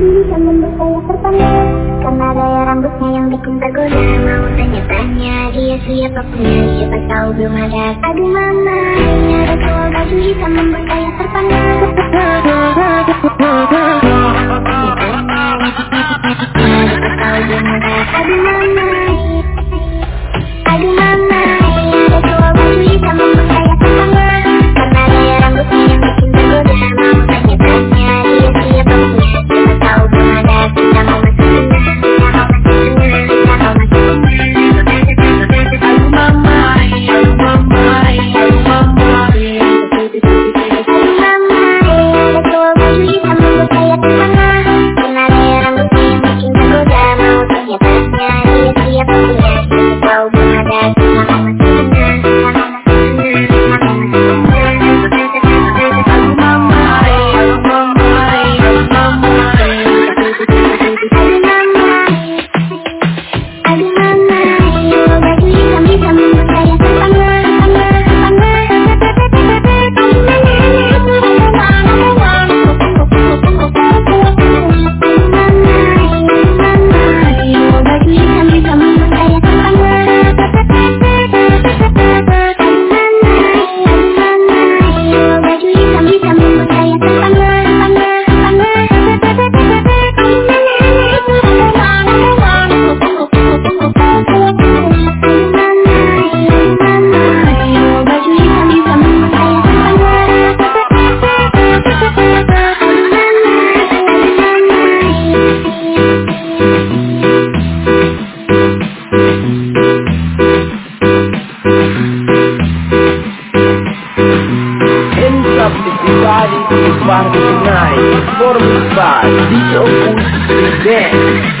diri dan saya sertanya Karena gaya rambutnya yang bikin tergoda Mau tanya-tanya dia siapa punya siapa tahu belum ada. Aduh mama Nyara kalau baju hitam membuat saya terpana is night, Tonight, performance by The Opus Band.